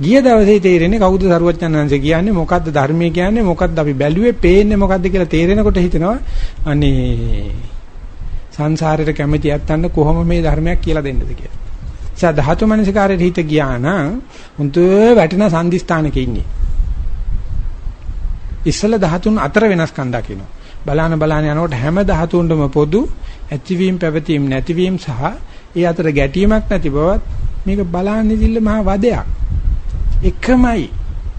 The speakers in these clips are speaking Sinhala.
ගිය දවසේ තේරෙන්නේ කවුද සරුවච්චන්හන්සේ කියන්නේ මොකද්ද ධර්මයේ කියන්නේ මොකද්ද අපි බැලුවේ පේන්නේ මොකද්ද කියලා තේරෙනකොට හිතෙනවා අනේ සංසාරයට කැමති යත්තන්න කොහොම මේ ධර්මයක් කියලා දෙන්නද කියලා. ඒ ධාතු මනසිකාරයට හිත ගියා නම් උන්ට වැටෙන සම්දිස්ථානක ඉන්නේ. ඉස්සල ධාතුන් අතර වෙනස්කම් දකිනවා. බලාන බලාන යනකොට හැම ධාතුන්ටම පොදු ඇතිවීම පැවතීම නැතිවීම සහ ඒ අතර ගැටීමක් නැති බවත් මේක බලන්නේ දිල්ල මහා වදයක්. එකමයි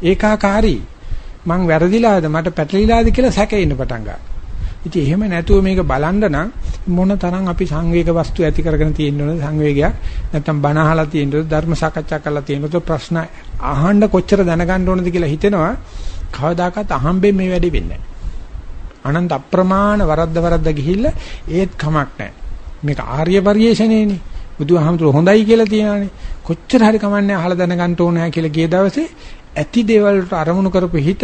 ඒකාකාරී මං වැරදිලාද මට පැටලිලාද කියලා සැකෙන්න පටන් ගන්නවා. ඉතින් එහෙම නැතුව මේක බලන්න නම් මොන තරම් අපි සංවේග වස්තු ඇති කරගෙන තියෙනවද සංවේගයක් නැත්නම් බණ අහලා තියෙනවද ධර්ම සාකච්ඡා කරලා තියෙනවද ප්‍රශ්න අහන්න කොච්චර දැනගන්න ඕනද කියලා හිතෙනවා කවදාකවත් අහම්බෙන් මේ වැඩේ වෙන්නේ නැහැ. අනන්ත අප්‍රමාණ වරද්ද වරද්ද ගිහිල්ලා ඒත් කමක් නැහැ. මේක ආර්ය පරිේශණයනේ. බුදුහාමුදුර හොඳයි කියලා තියනනේ. කොච්චර හරි කමන්නේ අහලා දැනගන්න ඕනෑ කියලා ගිය දවසේ ඇති දේවල් වලට අරමුණු කරපු හිත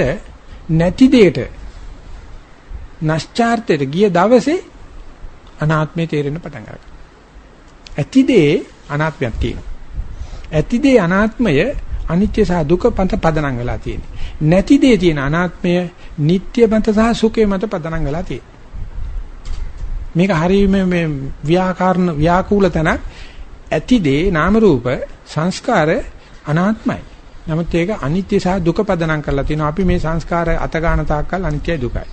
නැති දෙයට නැස්චාර්තයට ගිය දවසේ අනාත්මය තේරෙන්න පටන් ගන්නවා. ඇති දේ අනාත්මයක් තියෙනවා. ඇති දේ අනාත්මය අනිත්‍ය සහ දුක පන්ත පදනම් වෙලා තියෙන්නේ. නැති දේ තියෙන අනාත්මය නিত্য මත සහ සුඛේ මත පදනම් වෙලා තියෙන්නේ. මේක හරියම මේ ව්‍යාකරණ ව්‍යාකූල තැනක් ඇති දේ නාම රූප සංස්කාර අනාත්මයි. නමුත් ඒක අනිත්‍ය සහ දුක පදනම් කරලා තියෙනවා. අපි මේ සංස්කාර අත ගන්න තාක්කල් අනිත්‍යයි දුකයි.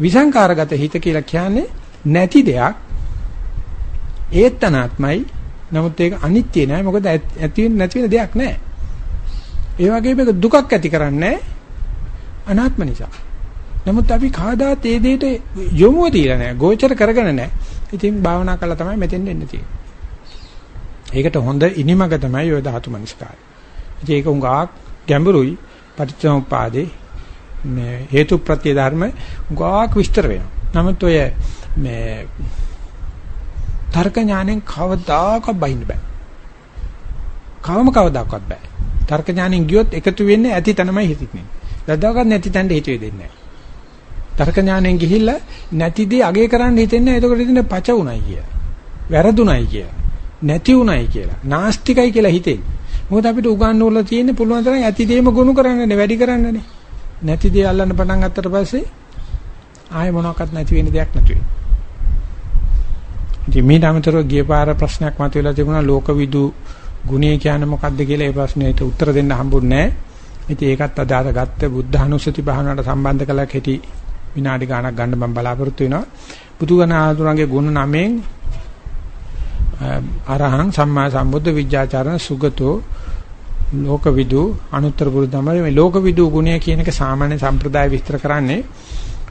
විසංකාරගත හිත කියලා කියන්නේ නැති දෙයක්. ඒත් අනාත්මයි. නමුත් ඒක අනිත්‍ය නෑ. මොකද ඇති වෙන නැති වෙන දෙයක් නෑ. ඒ වගේ මේක දුකක් ඇති කරන්නේ අනාත්ම නිසා. නමුත් අපි කාදාත් ඒ දෙයට යොමුව තියලා නැහැ. ගෝචර කරගෙන නැහැ. ඉතින් භාවනා කළා තමයි මෙතෙන් එන්න තියෙන්නේ. ඒකට හොඳ ඉනිමග තමයි ඔය ධාතු මනස්කාරය. ඉතින් ඒක උඟාක් ගැඹුරුයි පටිච්චසමුපාදේ මේ හේතු ප්‍රත්‍ය ධර්ම උඟාක් විස්තර වෙනවා. නමුත් ඔය මේ තර්ක ඥාණයෙන් කවදාකවත් බහින්න බෑ. කවම කවදාකවත් බෑ. තර්ක ඥාණයෙන් ගියොත් එකතු වෙන්නේ ඇති තැනමයි හිතෙන්නේ. ලද්දාකත් නැති තැනට හිතුවේ දෙන්නේ නැහැ. තර්ක ඥාණයෙන් ගිහිල්ලා නැති දේ අගේ කරන්න හිතෙන්නේ එතකොට ඉතින් පච උණයි කිය. වැරදුණයි කිය. නැති උණයි කියලා. නාස්තිකයි කියලා හිතෙන්නේ. මොකද අපිට උගන්වලා තියෙන්නේ පුළුවන් තරම් ඇති දේම ගොනු කරන්නනේ වැඩි කරන්නනේ. නැති දේ අල්ලන්න පටන් ගත්තට පස්සේ ආයෙ මොනවාක්වත් නැති වෙන දෙයක් නැති වෙනවා. ඉතින් මේ ධමතරෝ ගිය පාර ප්‍රශ්නයක් මතුවලා තිබුණා ලෝකවිදු ගුණය කියන්නේ මොකක්ද කියලා ඒ ප්‍රශ්නෙට උත්තර දෙන්න හම්බුන්නේ නැහැ. ඉතින් ඒකත් අදාළ ගත්ත බුද්ධ අනුස්සති භාවනාවට සම්බන්ධ කළා කෙටි විනාඩි ගාණක් ගන්න මම බලාපොරොත්තු වෙනවා. බුදුගණ ආතුරුන්ගේ ගුණ නමෙන් අරහං සම්මා සම්බුද්ධ විජ්ජාචරණ සුගතෝ ලෝකවිදු අනුත්තර පුරුදමයි මේ ලෝකවිදු ගුණය කියන එක සාමාන්‍ය සම්ප්‍රදාය විස්තර කරන්නේ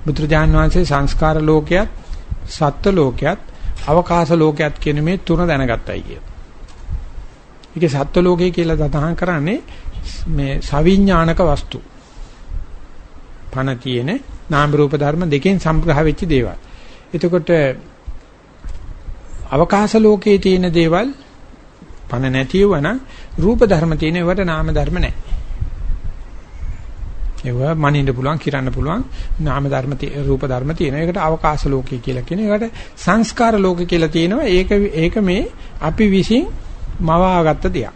බුදුරජාන් වහන්සේ සංස්කාර ලෝකයක් සත්ත්ව ලෝකයක් අවකාශ ලෝකයක් කියන මේ තුන දැනගත්තයි කිය. ඒකේ සත්ත්ව ලෝකය කියලා සඳහන් කරන්නේ මේ සවිඥානික වස්තු. පණ තියෙන නාම රූප ධර්ම දෙකෙන් සම්ග්‍රහ වෙච්ච දේවල්. එතකොට අවකාශ ලෝකයේ තියෙන දේවල් පණ නැතිවන රූප ධර්ම තියෙන ඒවට නාම ධර්ම නැහැ. ඒවා මනින්න පුළුවන් කිරන්න පුළුවන් නාම ධර්ම රූප ධර්ම තියෙනවා. ඒකට අවකාශ ලෝකය කියලා කියනවා. ඒකට සංස්කාර ලෝක කියලා තියෙනවා. ඒක ඒක මේ අපි විසින් මවාගත්ත දෙයක්.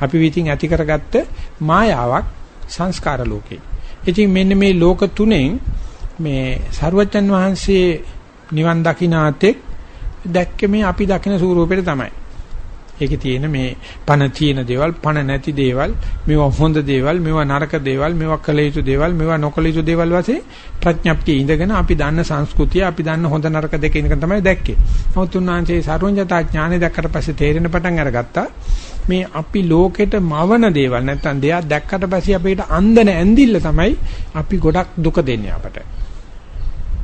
අපි විසින් ඇති කරගත්ත මායාවක් සංස්කාර ලෝකේ. ඉතින් මෙන්න මේ ලෝක තුනෙන් මේ සරුවච්චන් වහන්සේ නිවන් දකිනාතෙක් දැක්කේ මේ අපි දකින ස්වරූපෙට තමයි. ඒකේ තියෙන මේ පණ තියෙන දේවල්, පණ නැති දේවල්, මේවා හොඳ දේවල්, මේවා නරක දේවල්, මේවා කළ යුතු දේවල්, මේවා නොකළ යුතු දේවල් වශයෙන් ප්‍රඥප්තිය ඉඳගෙන අපි දන්න සංස්කෘතිය, අපි දන්න හොඳ නරක දෙක ඉඳගෙන තමයි දැක්කේ. නමුත් උන්වහන්සේ සර්වඥතා ඥානෙ දැක්කට පස්සේ තේරෙන පටන් අරගත්තා. මේ අපි ලෝකෙට මවන දේවල් නැත්තම් දෙයක් දැක්කට පස්සේ අපිට අන්දන ඇඳිල්ල තමයි අපි ගොඩක් දුක දෙන්නේ අපට.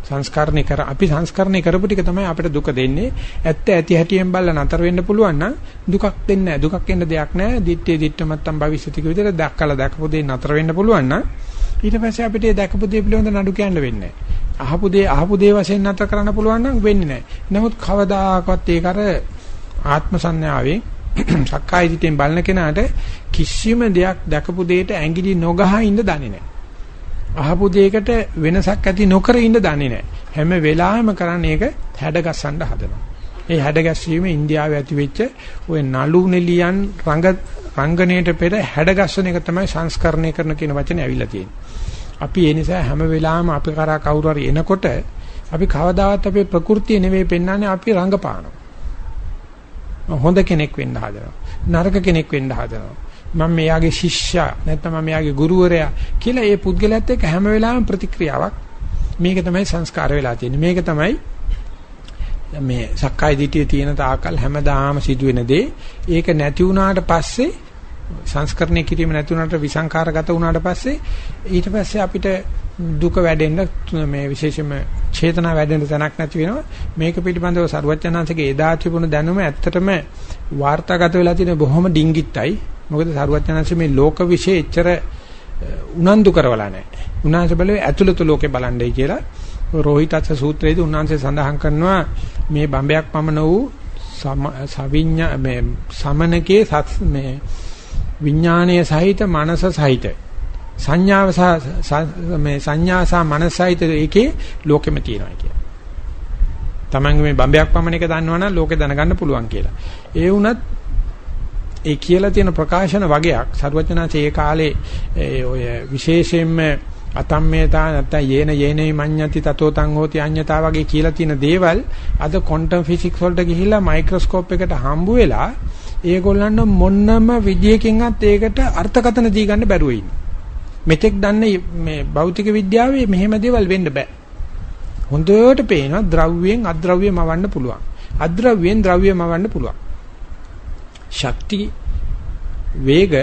සංස්කරණය කර අපි සංස්කරණය කරපු ටික තමයි අපිට දුක දෙන්නේ. ඇත්ත ඇති හැටියෙන් බලලා නතර වෙන්න පුළුවන් නම් දුකක් දෙන්නේ නැහැ. දුකක් එන්න දෙයක් නැහැ. දිත්තේ දිට්ඨමත්තම් භවිෂ්‍යතික විදිහට දැක්කලා දැකපු දේ නතර වෙන්න පුළුවන් නම් ඊට පස්සේ අපිට ඒ දැකපු දේ පිළිබඳ නඩු කියන්න වෙන්නේ නැහැ. අහපු දේ අහපු දේ වශයෙන් නතර කරන්න පුළුවන් නම් වෙන්නේ නැහැ. නමුත් කවදාකවත් ඒක අර ආත්ම සංඥාවෙන් සක්කාය දිටෙන් බලන කෙනාට කිසිම දෙයක් දැකපු දෙයට ඇඟිලි නොගහ ඉන්න දන්නේ නැහැ. අහපු දෙයකට වෙනසක් ඇති නොකර ඉන්න දන්නේ නැහැ. හැම වෙලාවෙම කරන්නේ ඒක හැඩගස්සන්න හදනවා. ඒ හැඩගැස්වීම ඉන්දියාවේ ඇති වෙච්ච ওই නලු නෙලියන් රංග රංගනයේට පෙර හැඩගස්සන එක තමයි සංස්කරණය කරන කියන වචනේ ඇවිල්ලා තියෙන්නේ. අපි ඒ නිසා හැම වෙලාවෙම අපි කරා කවුරු හරි එනකොට අපි කවදාවත් අපේ ප්‍රകൃතිය නෙවෙයි පෙන්වන්නේ අපි රංගපානවා. හොඳ කෙනෙක් වෙන්න හදනවා. නරක කෙනෙක් වෙන්න හදනවා. මම මෙයාගේ ශිෂ්‍යයා නැත්නම් මම මෙයාගේ ගුරුවරයා කියලා ඒ පුද්ගලයාත් එක්ක හැම වෙලාවෙම ප්‍රතික්‍රියාවක් මේක තමයි සංස්කාර වෙලා තියෙන්නේ. මේක තමයි මේ සක්කාය දිටියේ තියෙන තාකල් හැමදාම සිදුවෙන දේ. ඒක නැති වුණාට පස්සේ සංස්කරණය කිරීම නැති වුණාට විසංකාරගත වුණාට පස්සේ ඊට පස්සේ අපිට දුක වැඩෙන්න මේ විශේෂයෙන්ම චේතනා වැඩෙන්න තැනක් නැති වෙනවා මේක පිළිබඳව සරුවචනාංශගේ එදා තිබුණු දැනුම ඇත්තටම වාර්තාගත වෙලා තියෙන බොහොම ඩිංගිත්තයි මොකද සරුවචනාංශ මේ ලෝක વિશે එච්චර උනන්දු කරවලා නැහැ උන්වහන්සේ බලේ ඇතුළත ලෝකේ බලන්නයි කියලා රෝහිතත්ස සූත්‍රයේදී උන්වහන්සේ සඳහන් කරනවා මේ බඹයක් පමණ වූ සවිඤ්ඤා මේ සමනකේ මේ විඥානීය සහිත මනස සහිත සංඥාව සහ මේ සංඥා සහ මනස සහිත එකේ ලෝකෙම තියෙනවා කියලා. Taman මේ බඹයක් පමණ එක දන්නවනම් ලෝකේ දැනගන්න පුළුවන් කියලා. ඒ වුණත් ඒ කියලා තියෙන ප්‍රකාශන වගයක් සරුවචනාංශ ඒ කාලේ ඔය විශේෂයෙන්ම අතම්මේතා නැත්නම් යේන යේනේ මඤ්ඤති තතෝ තං හෝති අඤ්ඤතා වගේ කියලා තියෙන දේවල් අද ක්වොන්ටම් ෆිසික්ස් වලට ගිහිල්ලා මයික්‍රොස්කෝප් එකට හම්බ වෙලා ඒගොල්ලන්ට මොන්නම විදියකින්වත් ඒකට අර්ථකථන දී ගන්න බැරුව ඉන්නේ. මෙතෙක් දන්නේ මේ භෞතික විද්‍යාවේ මෙහෙම දේවල් වෙන්න බෑ. හොඳට පේනවා ද්‍රව්‍යයෙන් අද්‍රව්‍ය මවන්න පුළුවන්. අද්‍රව්‍යයෙන් ද්‍රව්‍ය මවන්න පුළුවන්. ශක්ති වේග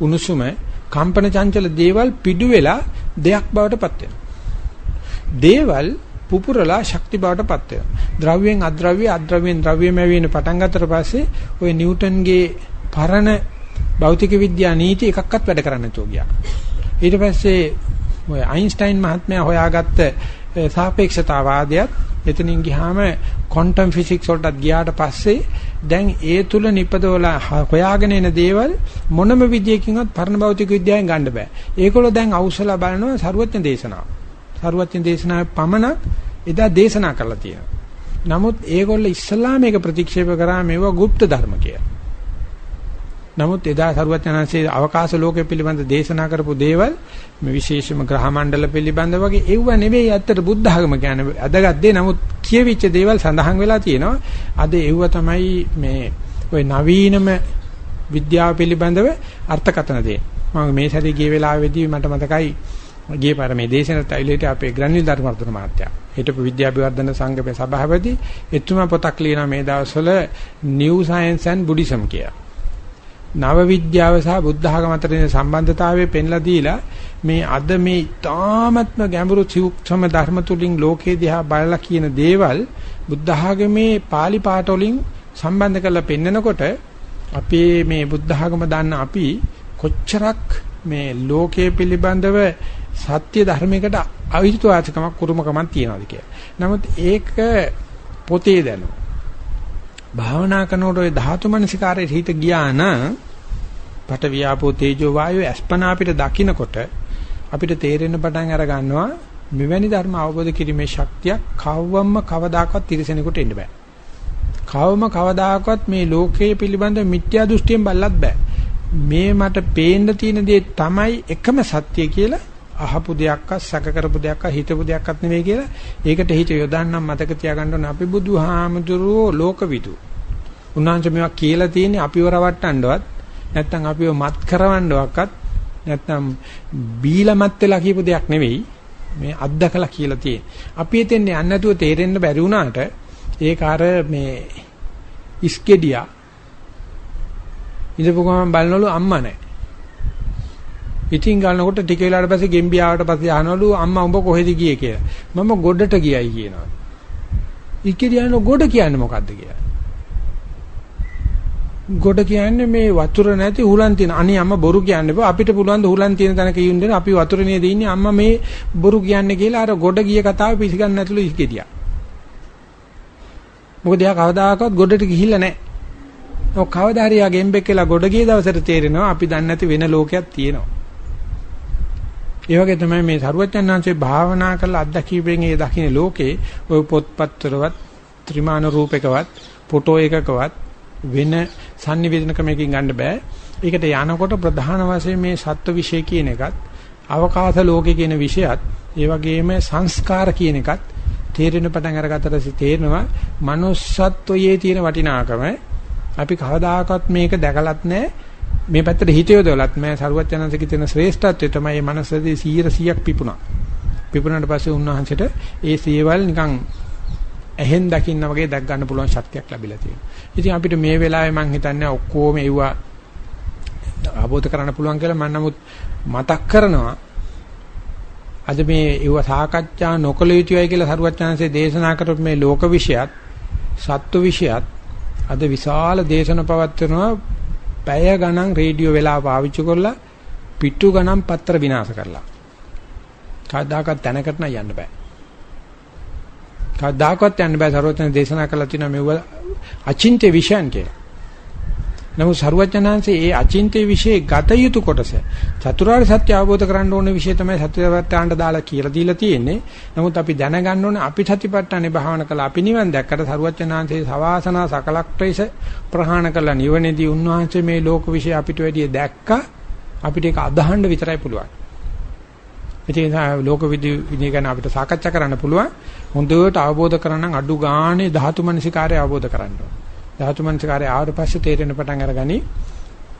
උණුසුම කම්පන චංචල දේවල් පිඩු වෙලා දෙයක් බවට පත් දේවල් පුපුරලා ශක්ති බවට පත් වෙනවා. ද්‍රව්‍යයෙන් අද්‍රව්‍ය අද්‍රව්‍යයෙන් ද්‍රව්‍යමය වෙන පටන් ගන්නතර පස්සේ ওই නිව්ටන්ගේ පරණ භෞතික විද්‍යා නීති එකක්වත් වැඩ කරන්නේ නැතුව ගියා. ඊට පස්සේ ඔය අයින්ස්ටයින් මහත්මයා හොයාගත්ත සාපේක්ෂතාවාදයත් එතනින් ගියාම ක්වොන්ටම් ෆිසික්ස් වලටත් ගියාට පස්සේ දැන් ඒ තුල නිපදවලා හොයාගෙන එන දේවල් මොනම විදියකින්වත් පරණ භෞතික විද්‍යාවෙන් ගන්න බෑ. ඒකවල දැන් අවශ්‍යලා බලනවා ਸਰුවත්න දේශනාව. ਸਰුවත්න දේශනාවේ පමණක් එදා දේශනා කරලා තියෙනවා. නමුත් ඒගොල්ල ඉස්සලා මේක ප්‍රතික්ෂේප කරා මේවා গুপ্ত ධර්ම කියලා. නමුත් එදා සරුවචනanse අවකාශ ලෝකය පිළිබඳ දේශනා කරපු දේවල් මේ විශේෂම ග්‍රහ මණ්ඩල පිළිබඳ වගේ ඒව නෙවෙයි ඇත්තට බුද්ධ ධර්ම කියන්නේ. අදගත් දේ. නමුත් කියවිච්ච දේවල් සඳහන් වෙලා තියෙනවා. අද ඒව තමයි මේ ওই නවීනම විද්‍යාව පිළිබඳව අර්ථකථන දෙන්නේ මම මේ සැරේ ගිය වෙලාවේදී මට මතකයි ගිය පාර මේ දේශනට ඇවිල්ලා අපේ ග්‍රැනිල් ධර්මවර්ධන මහත්තයා. හිටපු විද්‍යාභිවර්ධන සංගමේ සභාපති එතුමා පොතක් ලියනවා මේ දවස්වල new science and buddhism කියලා. නව විද්‍යාව සහ බුද්ධ ධර්ම අතර තියෙන සම්බන්ධතාවය පෙන්ලා දීලා මේ අද මේ තාමත්ම ගැඹුරු සූක්ෂම ධර්ම තුලින් ලෝකේ දිහා බලලා කියන දේවල් බුද්ධ ධර්මයේ pāli පාඨ වලින් සම්බන්ධ කරලා පෙන්නකොට අපේ මේ බුද්ධ ධර්ම දන්න අපි කොච්චරක් මේ ලෝකයේ පිළිබඳව සත්‍ය ධර්මයකට අවිහිතුවාචකමක් කුරුමකමක් තියනවාද කියලා. නමුත් ඒක පොතේ දැනුම භාවනා කරනකොට ওই ධාතු මනසිකාරයේ හිත ගියා නම් පට වියාපෝ තේජෝ වායෝ අස්පනා අපිට දකින්නකොට අපිට තේරෙන්න පටන් අර ගන්නවා මෙවැනි ධර්ම අවබෝධ කිරීමේ ශක්තියක් කවවම්ම කවදාකවත් තිරසෙනෙකුට එන්න බෑ. කවම කවදාකවත් මේ ලෝකයේ පිළිබඳ මිත්‍යා දෘෂ්ටියෙන් බල්ලත් බෑ. මේ මට පේන්න තියෙන දේ තමයි එකම සත්‍ය කියලා අහපු දෙයක්වත් සැක කරපු දෙයක්වත් හිතපු දෙයක්වත් නෙවෙයි කියලා ඒකට හිත යොදන්නම් මතක තියාගන්න ඕනේ අපි බුදුහාමුදුරුවෝ ලෝකවිදු. උන්වහන්සේ මේවා කියලා තියෙන්නේ අපිව රවට්ටන්නවත් නැත්නම් අපිව මත් කරවන්නවක්වත් නැත්නම් බීලමත් වෙලා කියපු දෙයක් නෙවෙයි මේ අත්දකලා කියලා තියෙන්නේ. අපි හිතන්නේ යන්නේ නැතුව තේරෙන්න බැරි වුණාට ඒක අර මේ ඉස්කෙඩියා ඉඳපු ගමන් බලනවලු අම්මා නැහැ. ඉතින් ගන්නකොට ටික වෙලාවට පස්සේ ගෙම්බියාවට පස්සේ අහනවලු අම්මා උඹ කොහෙද ගියේ කියලා. මම ගොඩට ගියයි කියනවා. ඉක්කිරියන ගොඩ කියන්නේ මොකද්ද කියලා. ගොඩ කියන්නේ මේ වතුර නැති හුලන් තියෙන. අනේ අම්මා බොරු කියන්නේ බෝ අපිට පුළුවන් ද හුලන් තියෙන තැනක යුන් දෙන අපි වතුර නේද ඉන්නේ අම්මා මේ බොරු කියන්නේ කියලා අර ගොඩ ගිය කතාව පිළිගන්න නැතුළු ඉක්කිරියා. මොකද එයා කවදාකවත් ගොඩට ගිහිල්ලා නැහැ. ඔව් කවදා හරි යා ගෙම්බෙක් කියලා ගොඩ ගිය දවසට තේරෙනවා අපි දන්නේ නැති වෙන ලෝකයක් තියෙනවා. ඒ වගේ තමයි මේ සරුවචන්හන්සේ භාවනා කරලා අත්දැකීමෙන් ඒ දකින්න ලෝකේ ඔය පොත්පත්තරවත් ත්‍රිමාන රූපකවත් ෆොටෝ එකකවත් වෙන sannivedana ක්‍රමයකින් ගන්න බෑ. ඒකට යනකොට ප්‍රධාන වශයෙන් මේ සත්ව විශේෂ කියන එකත් අවකාශ ලෝකේ කියන විෂයත් ඒ වගේම සංස්කාර කියන එකත් තේරෙන පටන් අරගත්තට තේරෙනවා manussත්වයේ තියෙන වටිනාකම අපි කවදාකවත් මේක දැකලත් නැහැ මේ පැත්තට හිත යොදවලත් මම සරුවචනන්සේක තියෙන ශ්‍රේෂ්ඨත්වය තමයි මේ මනසදී 100%ක් පිපුණා. පිපුණාට පස්සේ උන්වහන්සේට ඒ සියවල් නිකන් ඇහෙන් දකින්න වගේ දැක් ගන්න පුළුවන් ශක්තියක් ලැබිලා තියෙනවා. ඉතින් අපිට මේ වෙලාවේ මම හිතන්නේ ඔක්කොම ඒවා ආબોධ කරන්න පුළුවන් කියලා මම නමුත් මතක් කරනවා අද මේ ඒව සාකච්ඡා නොකළ යුතුයයි කියලා සරුවචනන්සේ දේශනා කරපු මේ ලෝක විෂයත් සත්ව විෂයත් අද විශාල දේශන පවත්වනවා පැය ගණන් රේඩියෝ වෙලා පාවිච්චි කරලා පිටු ගණන් පත්‍ර විනාශ කරලා. කවදාකවත් තැනකට නම් යන්න බෑ. කවදාකවත් යන්න බෑ සරුවචන දේශනා කළා තියෙනවා මෙව අචින්ත්‍ය විෂයන් කියලා. නමුත් සරුවචනාංශයේ ඒ අචින්ත්‍ය විශේෂ ගත යුතු කොටස චතුරාර්ය සත්‍ය අවබෝධ කරගන්න ඕන විශේෂ තමයි සත්‍යවත්තාන්ට දාලා කියලා දීලා තියෙන්නේ. නමුත් අපි දැනගන්න ඕනේ අපි සතිපට්ඨානේ භාවන කළා අපි නිවන් දැක්කට සරුවචනාංශයේ සවාසනා සකලක්ෂේස ප්‍රහාණ කළා නිවනේදී උන්වහන්සේ මේ ලෝක විශේෂ අපිට වැඩිය දැක්කා අපිට ඒක අදහන්න විතරයි පුළුවන්. ඉතින් ලෝක විද්‍ය ගැන අපිට සාකච්ඡා කරන්න පුළුවන්. හොඳට අවබෝධ කරගන්න අඩු ගානේ ධාතු මනසිකාරය අවබෝධ කරගන්න ඕනේ. ධාතු මනසිකාරය ආවට පස්සේ තේරෙන පටන් අරගනි.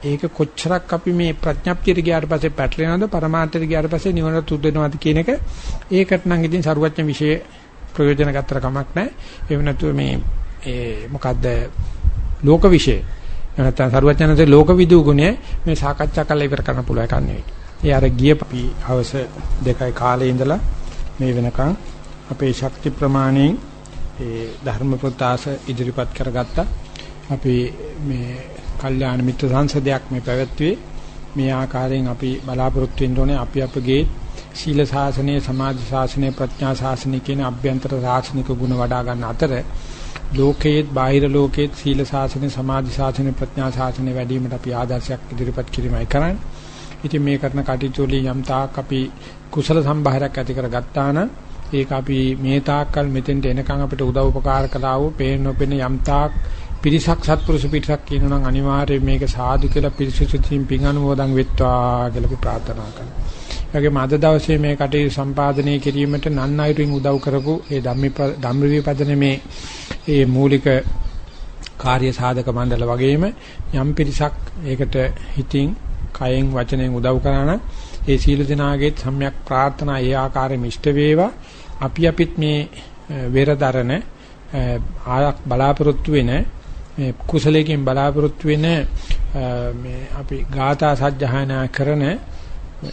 ඒක කොච්චරක් අපි මේ ප්‍රඥප්තියට ගියාට පස්සේ පැටලෙනවද, පරමාර්ථයට ගියාට පස්සේ නිවනට උද්දෙනවද කියන එක ඒකට නම් ඉතින් සරුවච්චන් විශේෂ ප්‍රයෝජන ගත්තර කමක් නැහැ. එහෙම නැතුව මේ ඒ මොකද්ද ලෝක විශේෂ නැත්නම් සරුවචනන්සේ ලෝකවිදූ ගුණය මේ සාකච්ඡා කරලා ඉවර කරන්න පුළුවන් එකක් නෙවෙයි. ඒ අර ගිය අපි හවස දෙකයි කාලේ ඉඳලා මේ වෙනකන් අපේ ශක්ති ප්‍රමාණයෙන් ඒ ධර්ම ප්‍රතාස ඉදිරිපත් කරගත්තා. අපි මේ කල්යාණ මිත්‍ර සංසදයක් මේ පැවැත්වුවේ මේ ආකාරයෙන් අපි බලාපොරොත්තු වෙන්න ඕනේ අපි අපගේ සීල ශාසනය සමාධි ශාසනය ප්‍රඥා ශාසනය කියන අභ්‍යන්තර ශාසනික ගුණ වඩා ගන්න අතර ලෝකයේත් බාහිර ලෝකයේත් සීල ශාසනය සමාධි ශාසනය ප්‍රඥා ශාසනය වැඩි වීමට අපි ආදර්ශයක් ඉදිරිපත් කිරීමයි කරන්නේ. ඉතින් මේ කරන කටයුතු වලින් යම් තාක් අපි කුසල සම්භාරයක් ඇති කරගත්තා නම් ඒක අපි මේ තාක්කල් මෙතෙන්ට එනකන් අපිට උදව් උපකාර කළා වූ පේන නොපෙන යම් තාක් පිරිසක් සත්පුරුෂ පිරිසක් කියනවා නම් අනිවාර්යයෙන් මේක සාදු කියලා පිරිසුදුකින් පින් අනුමෝදන් වෙත්වා කියලා අපි ප්‍රාර්ථනා කරනවා. ඒ වගේම අද දවසේ මේ කටයුතු සම්පාදනය කිරීමට නන් අයුරින් උදව් කරපු ඒ ධම්මවිපදනේ මේ ඒ මූලික කාර්ය සාධක මණ්ඩල වගේම යම් පිරිසක් ඒකට හිතින් කයෙන් වචනෙන් උදව් කරා නම් ඒ සීල දිනාගේ සම්‍යක් ප්‍රාර්ථනා ඒ ආකාරයෙන් ඉෂ්ට වේවා. අපි අපිත් මේ වෙරදරන ආයක් බලාපොරොත්තු වෙන මේ කුසලයෙන් බලාපොරොත්තු වෙන මේ අපි ගාථා සජ්ජහායනා කරන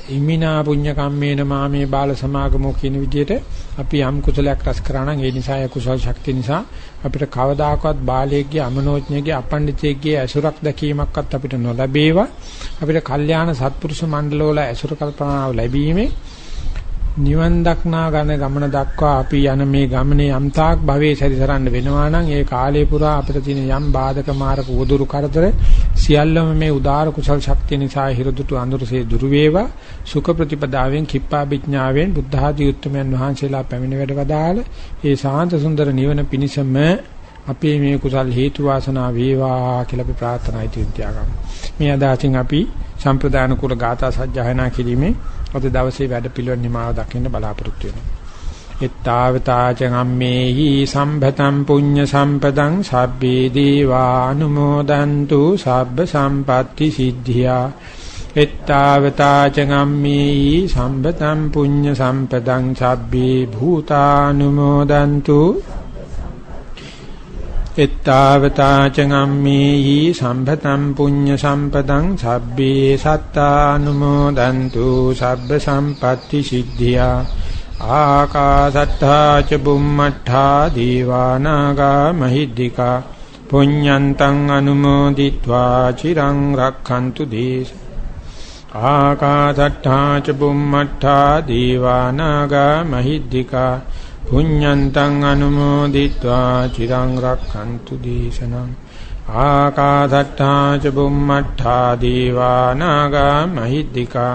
ඉමිනා පුඤ්ඤ කම්මේන මාමේ බාල සමාගමෝ කියන විදිහට අපි යම් කුසලයක් රැස් කරා නම් ඒ නිසා ඒ කුසල ශක්තිය නිසා අපිට කවදාකවත් බාලයෙක්ගේ අමනෝඥයෙක්ගේ අපණ්ඩිතයෙක්ගේ ඇසුරක් දැකීමක්වත් අපිට නොලැබේවා. අපිට කල්යාණ සත්පුරුෂ මණ්ඩලවල ඇසුර කල්පනාව ලැබීමේ නිවන් දක්නා ගන ගමන දක්වා අපි යන මේ ගමනේ යම්තාක් භවයේ සැරිසරන්න වෙනවා නම් ඒ කාලය පුරා අපිට තියෙන යම් බාධක මාරක උදුරු කරදර සියල්ලම මේ උදාර කුසල් ශක්තිය නිසා හිරදුතු අඳුරසේ දුරු වේවා. සුඛ ප්‍රතිපදාවෙන් කිප්පා විඥාවෙන් බුද්ධ ආදී උත්තමයන් වහන්සේලා පැමිණ වැඩවදාල ඒ සාන්ත සුන්දර නිවන පිණිසම අපේ මේ කුසල් හේතු වාසනා වේවා කියලා අපි ප්‍රාර්ථනා ඉදිරියට මේ අදාසින් අපි සම්ප්‍රදාන කුල ගාථා සජ්ජායනා කිරීමේ අද දවසේ වැඩ පිළිවෙල නිමාව දකින්න බලාපොරොත්තු වෙනවා. එත්තාවතාච ගම්මේහි සම්භතම් පුඤ්ඤ සම්පදං සබ්බේ දීවානුමෝදන්තු සබ්බ සම්පatti සිද්ධියා එත්තාවතාච ගම්මේහි සම්භතම් පුඤ්ඤ සම්පදං සබ්බේ භූතානුමෝදන්තු එත්තාවතා චගම්මේහි සම්පතම් පුඤ්ඤ සම්පතං සබ්බේ සත්තානුමෝදන්තු සබ්බ සම්පatti සිද්ධියා ආකාසට්ඨා ච බුම්මට්ඨා දීවානාගා මහිද්దికා පුඤ්ඤන්තං අනුමෝදිත්වා චිරං රක්ඛන්තු දේශ ආකාසට්ඨා ච බුම්මට්ඨා දීවානාගා මහිද්దికා පුඤ්ඤන්තං අනුමෝදිत्वा චිරං රක්ඛන්තු දේශනං ආකාසට්ටා ච බුම්මට්ටා දීවානාගා මහිද්దికා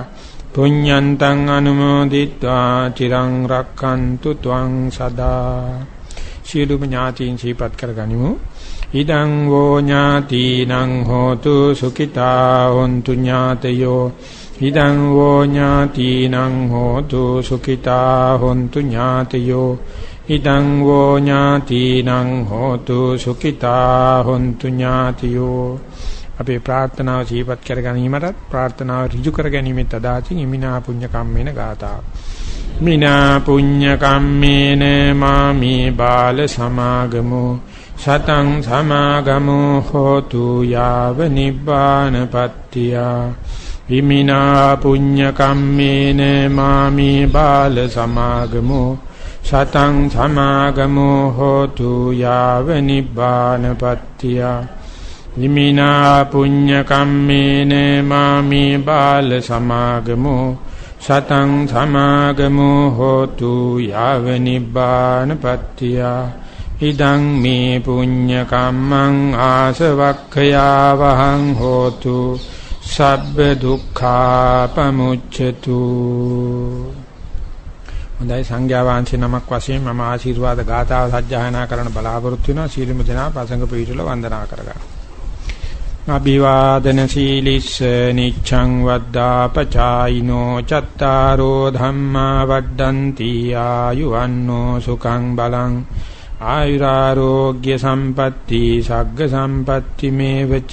පුඤ්ඤන්තං අනුමෝදිत्वा චිරං රක්ඛන්තු ත්වං සදා සියලුම ඥාතීන් සිහිපත් කරගනිමු ඉදං වෝ ඥාතීනං හෝතු සුඛිතා හොන්තු ඥාතයෝ ඉදං වෝ ඥාතිනං හෝතු සුඛිතා හොන්තු ඥාතයෝ ඉදං වෝ ඥාතිනං හෝතු සුඛිතා හොන්තු ඥාතියෝ අපේ ප්‍රාර්ථනාව සිහිපත් කර ගැනීමටත් ප්‍රාර්ථනාව ඍජු කර ගැනීමත් අදාචින් ඉමිනා පුඤ්ඤ කම්මේන ගාථා. මිනා පුඤ්ඤ කම්මේන මාමි බාල සමාගමෝ। සතං සමාගමෝ හෝතු යාව නිබ්බානපත්තියා විමිනා පුඤ්ඤ කම්මේන මාමි බාල සමාගමෝ සතං සමාගමෝ හෝතු යාව නිබ්බානපත්තියා නිමිනා පුඤ්ඤ කම්මේන මාමි බාල සමාගමෝ සතං සමාගමෝ හෝතු යාව නිබ්බානපත්තියා ඉදං මේ පුඤ්ඤ කම්මං ආසවක්ඛයා වහං හෝතු සබ්බ දුක්ඛා පමුච්ඡතු හොඳයි සංඝයා වහන්සේ නමක් වශයෙන් මම ආශිර්වාද ගාථාව සජ්ජායනා කරන්න බලාපොරොත්තු වෙනවා. සීලමු දෙනා පසංග පීඨල වන්දනා කරගන්න. අභිවාදන සීලිස්ස නිච්ඡං වද්දා පචායිනෝ චත්තාරෝ ධම්මා වඩ්ඩಂತಿ ආයුවන්නෝ සුඛං බලං. ආයුරාෝග්‍ය සම්පatti සග්ග සම්පatti මේවච.